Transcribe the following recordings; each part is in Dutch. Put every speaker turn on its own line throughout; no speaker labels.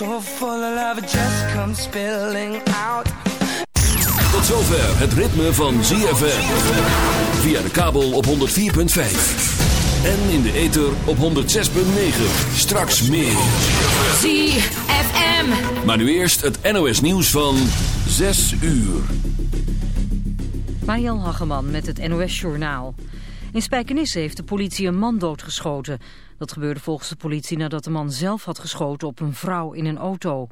so. full of love, it just comes spilling out.
Tot zover het ritme van ZFM. Via de kabel op 104.5. En in de ether op 106.9. Straks meer.
ZFM.
Maar nu eerst het NOS nieuws van 6 uur.
Mariel Hageman met het NOS Journaal. In Spijkenisse heeft de politie een man doodgeschoten. Dat gebeurde volgens de politie nadat de man zelf had geschoten op een vrouw in een auto.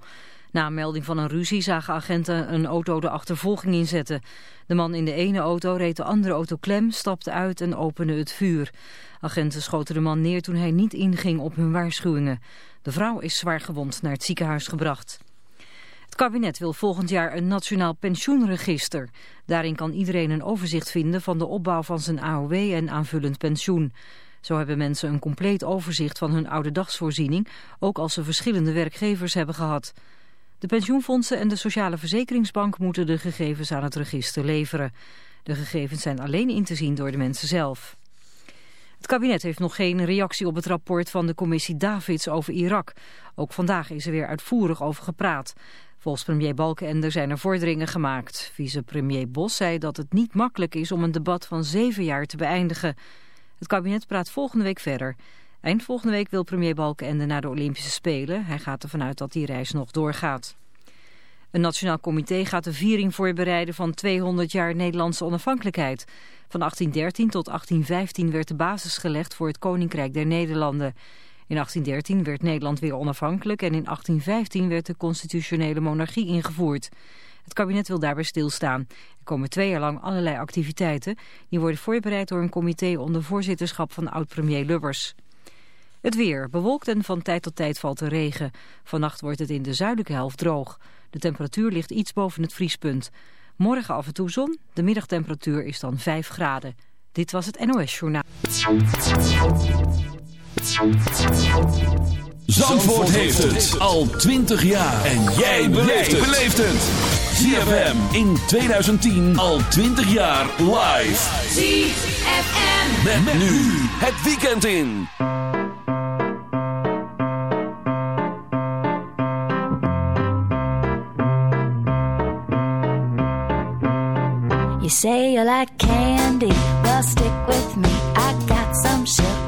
Na een melding van een ruzie zagen agenten een auto de achtervolging inzetten. De man in de ene auto reed de andere auto klem, stapte uit en opende het vuur. Agenten schoten de man neer toen hij niet inging op hun waarschuwingen. De vrouw is zwaar gewond naar het ziekenhuis gebracht. Kabinet wil volgend jaar een nationaal pensioenregister. Daarin kan iedereen een overzicht vinden van de opbouw van zijn AOW en aanvullend pensioen. Zo hebben mensen een compleet overzicht van hun oude dagsvoorziening, ook als ze verschillende werkgevers hebben gehad. De pensioenfondsen en de Sociale Verzekeringsbank moeten de gegevens aan het register leveren. De gegevens zijn alleen in te zien door de mensen zelf. Het kabinet heeft nog geen reactie op het rapport van de commissie Davids over Irak. Ook vandaag is er weer uitvoerig over gepraat. Volgens premier Balkenende zijn er vorderingen gemaakt. Vicepremier Bos zei dat het niet makkelijk is om een debat van zeven jaar te beëindigen. Het kabinet praat volgende week verder. Eind volgende week wil premier Balkenende naar de Olympische Spelen. Hij gaat ervan uit dat die reis nog doorgaat. Een nationaal comité gaat de viering voorbereiden van 200 jaar Nederlandse onafhankelijkheid. Van 1813 tot 1815 werd de basis gelegd voor het Koninkrijk der Nederlanden. In 1813 werd Nederland weer onafhankelijk en in 1815 werd de constitutionele monarchie ingevoerd. Het kabinet wil daarbij stilstaan. Er komen twee jaar lang allerlei activiteiten. Die worden voorbereid door een comité onder voorzitterschap van oud-premier Lubbers. Het weer. Bewolkt en van tijd tot tijd valt er regen. Vannacht wordt het in de zuidelijke helft droog. De temperatuur ligt iets boven het vriespunt. Morgen af en toe zon. De middagtemperatuur is dan 5 graden. Dit was het NOS Journaal.
Zandvoort heeft het al 20 jaar. En jij beleeft het. ZFM in 2010 al 20 jaar live.
ZFM.
Met, met nu het weekend in.
You say you like candy, well stick with me. I got some sugar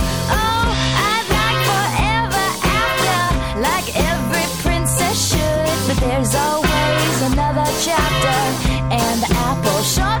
chapter and the apple
shot.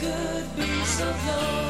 Could be so close,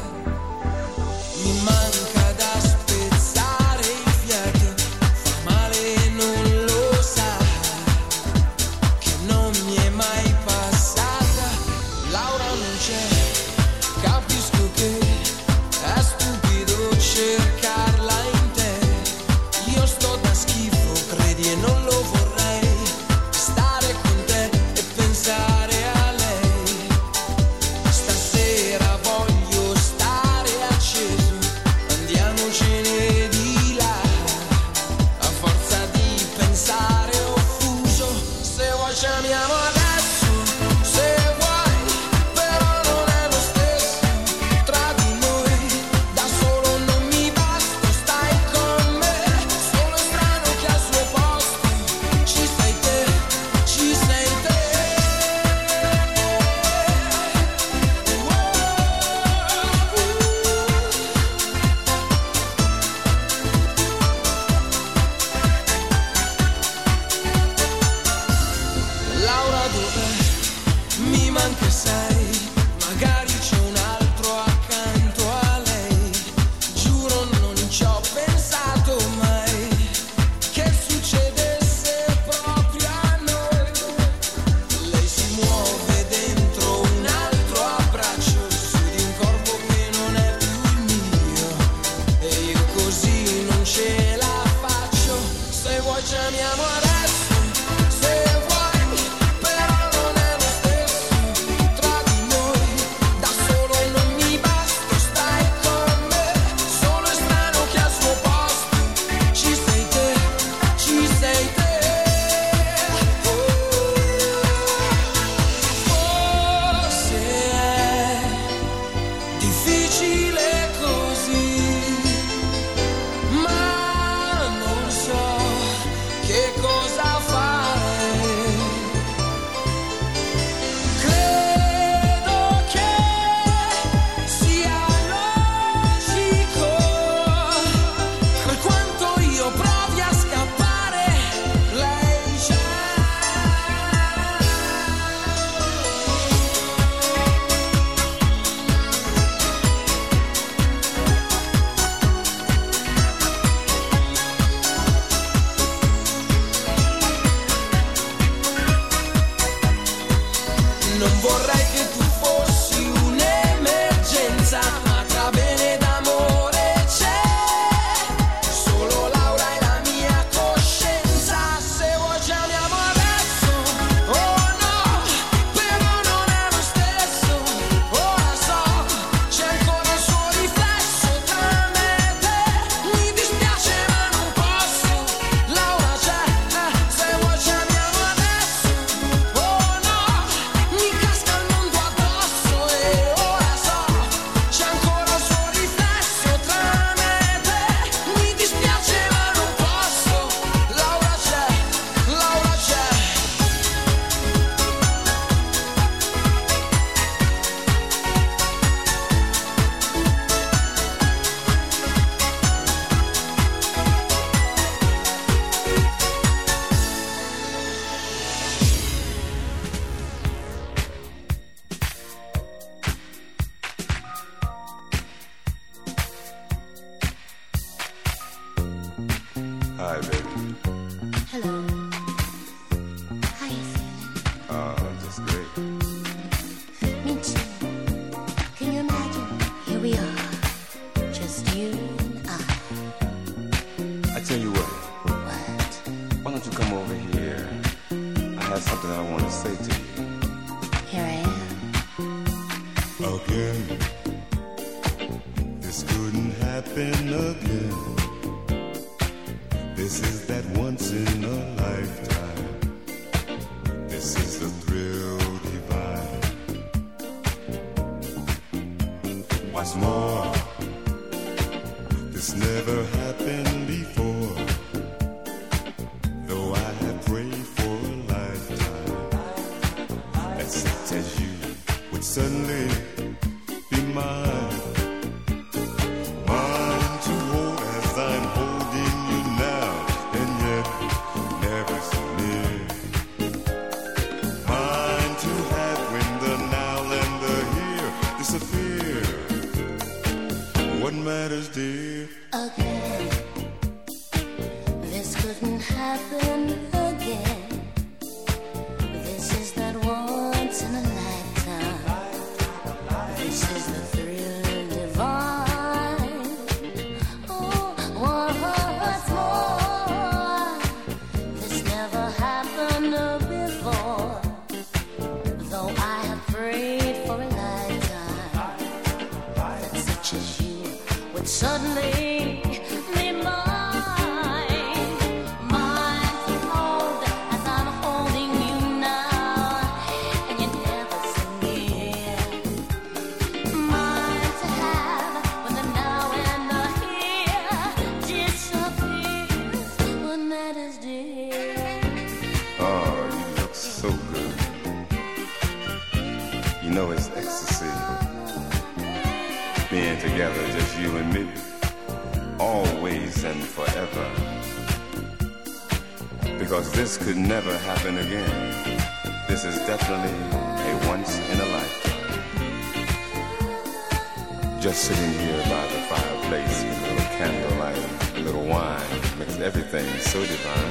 周几发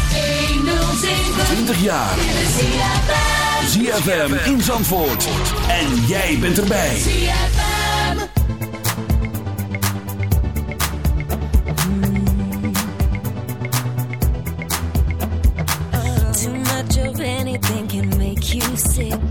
20 jaar. ZFM in Zandvoort. En jij bent erbij.
Too much of anything can make you sick.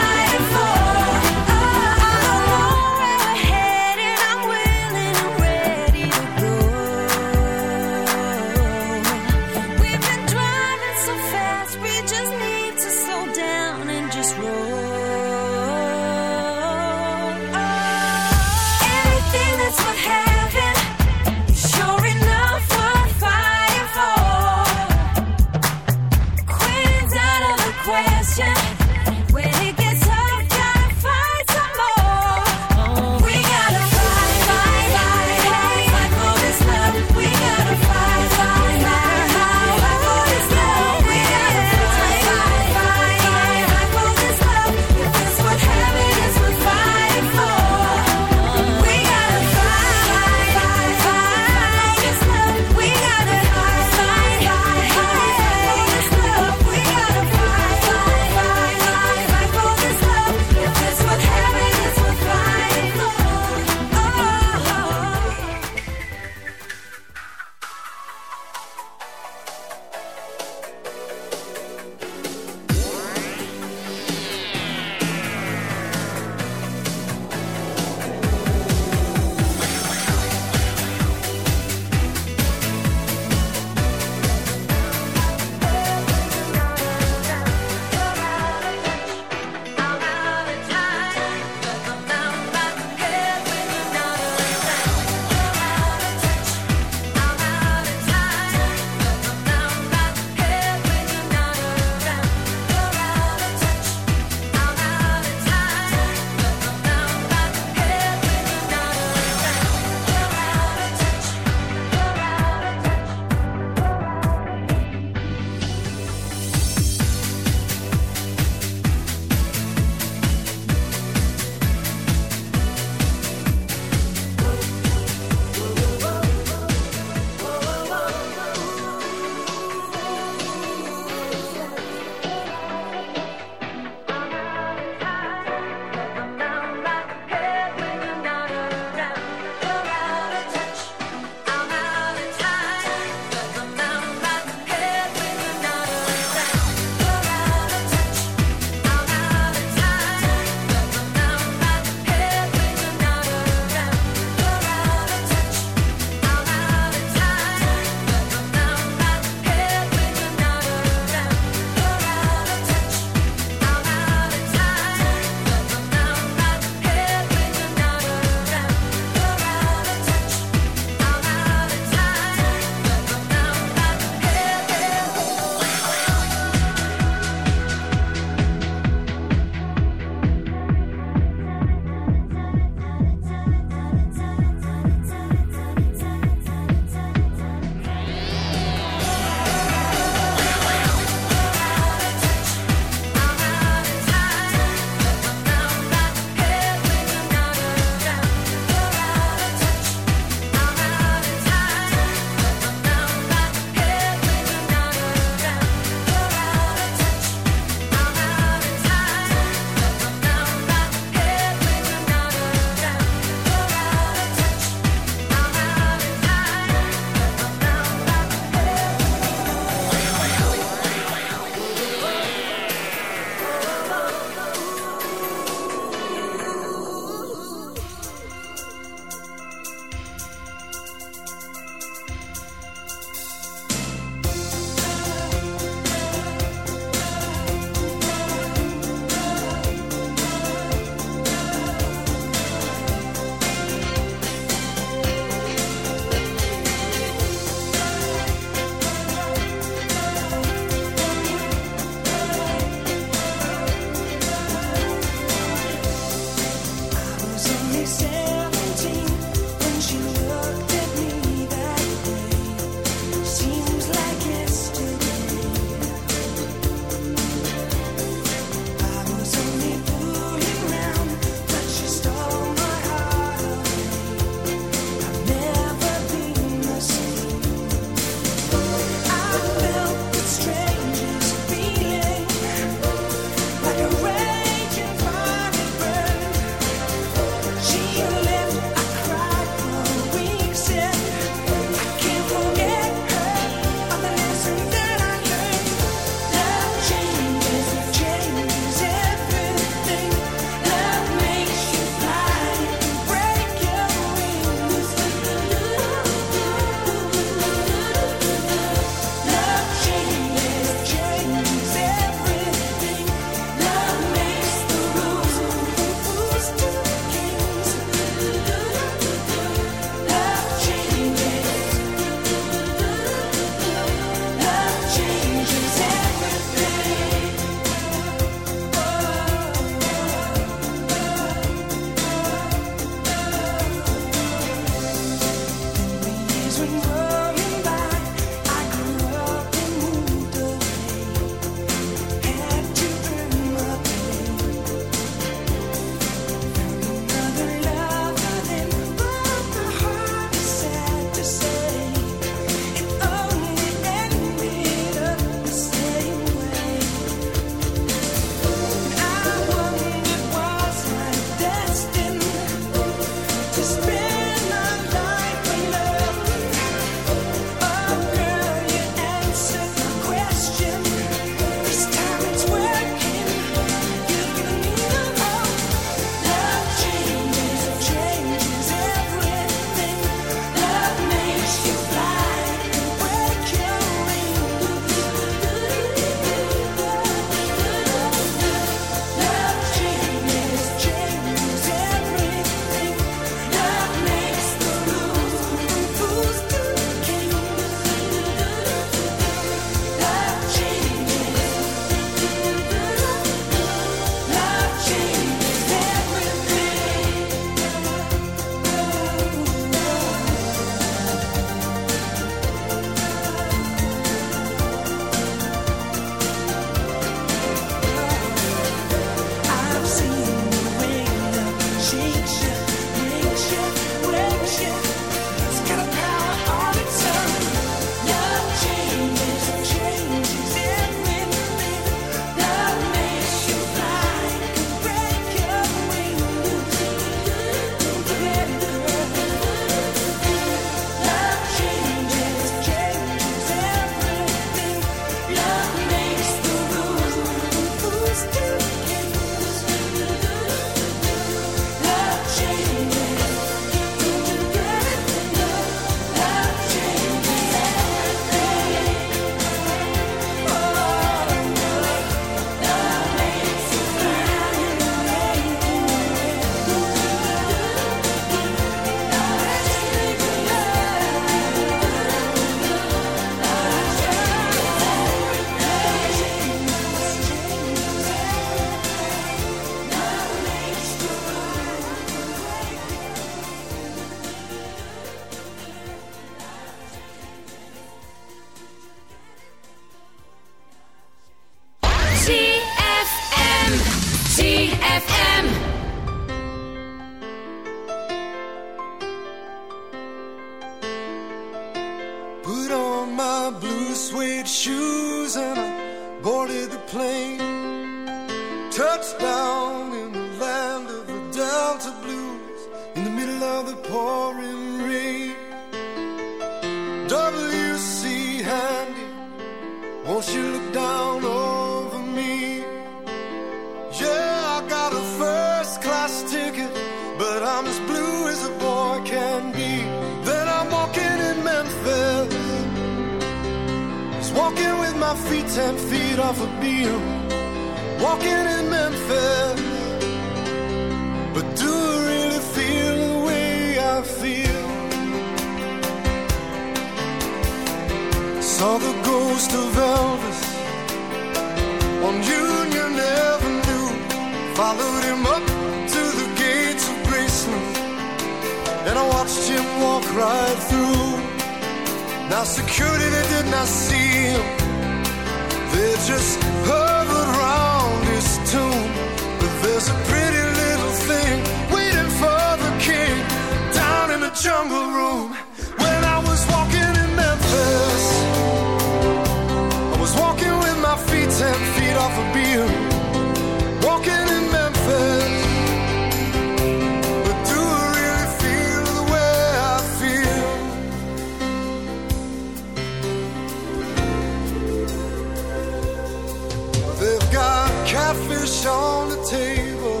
catfish on the table.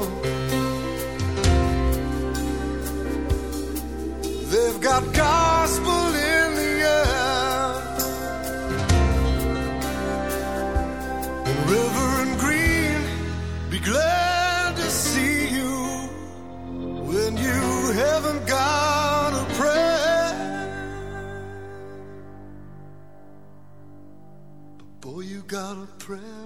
They've got gospel in the air. River and Green, be glad to see you when you haven't got a prayer. But boy, you got a prayer.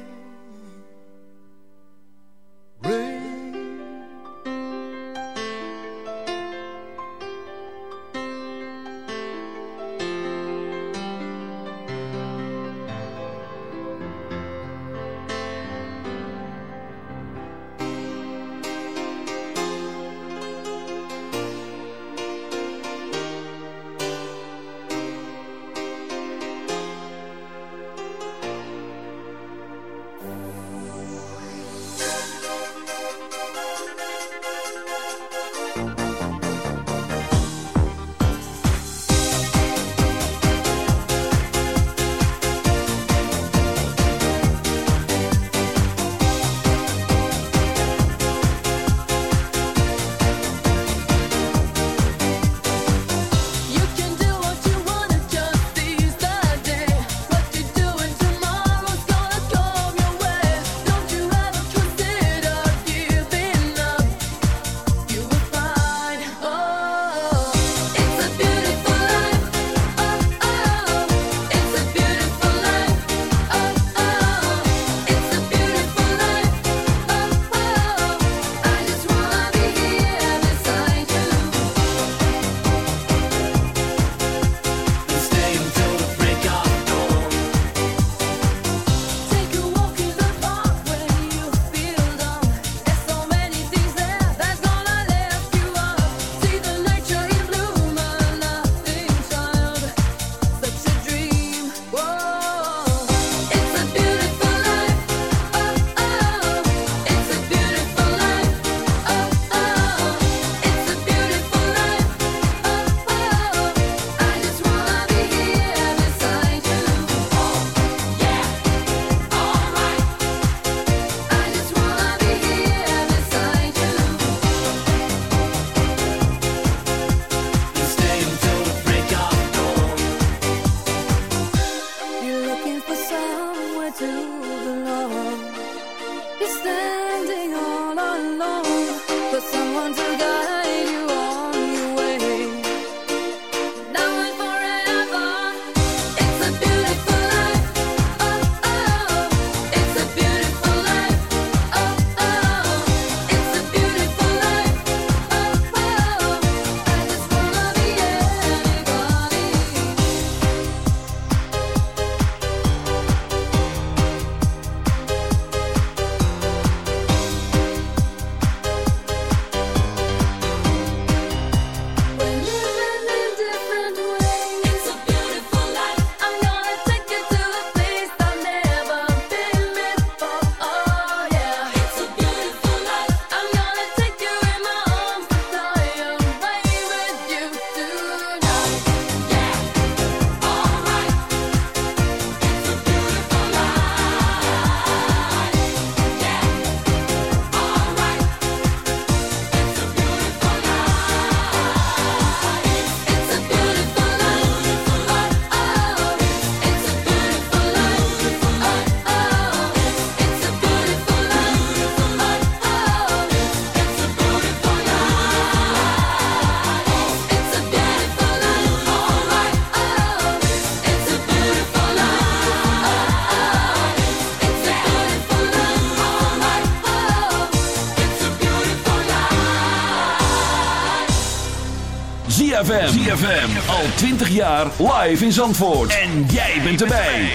ZFM. ZFM. Al 20 jaar live in Zandvoort. En jij bent erbij.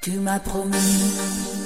Tu m'as promis.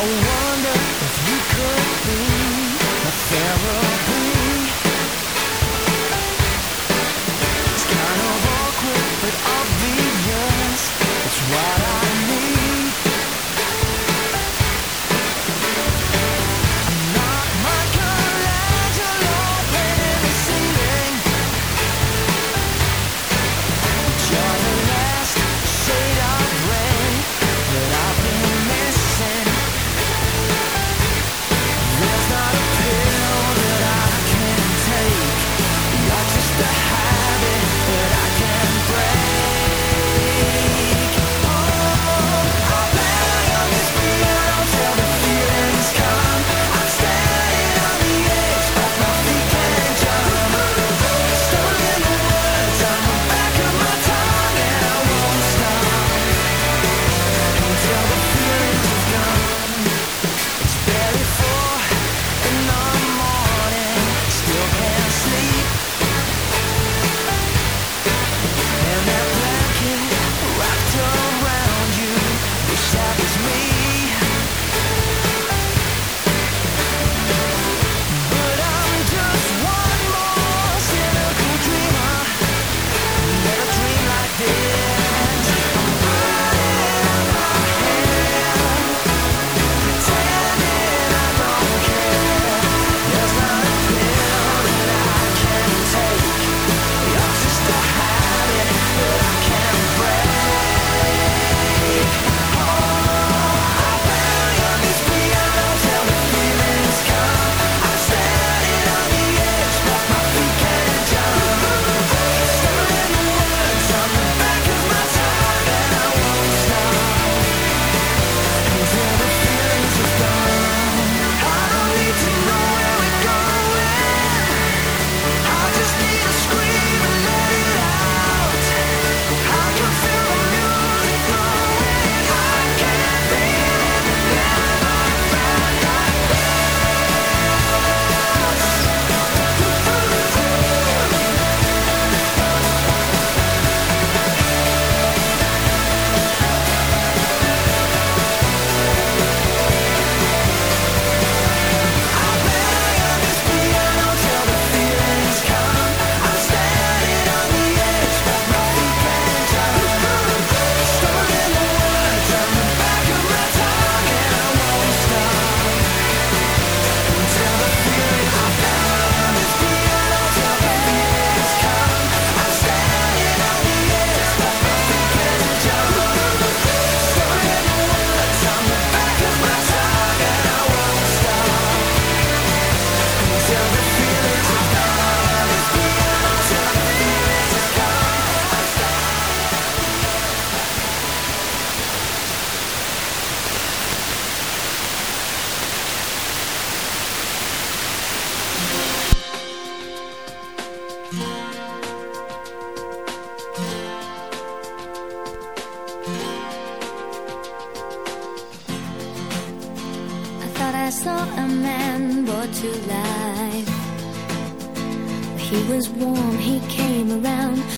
away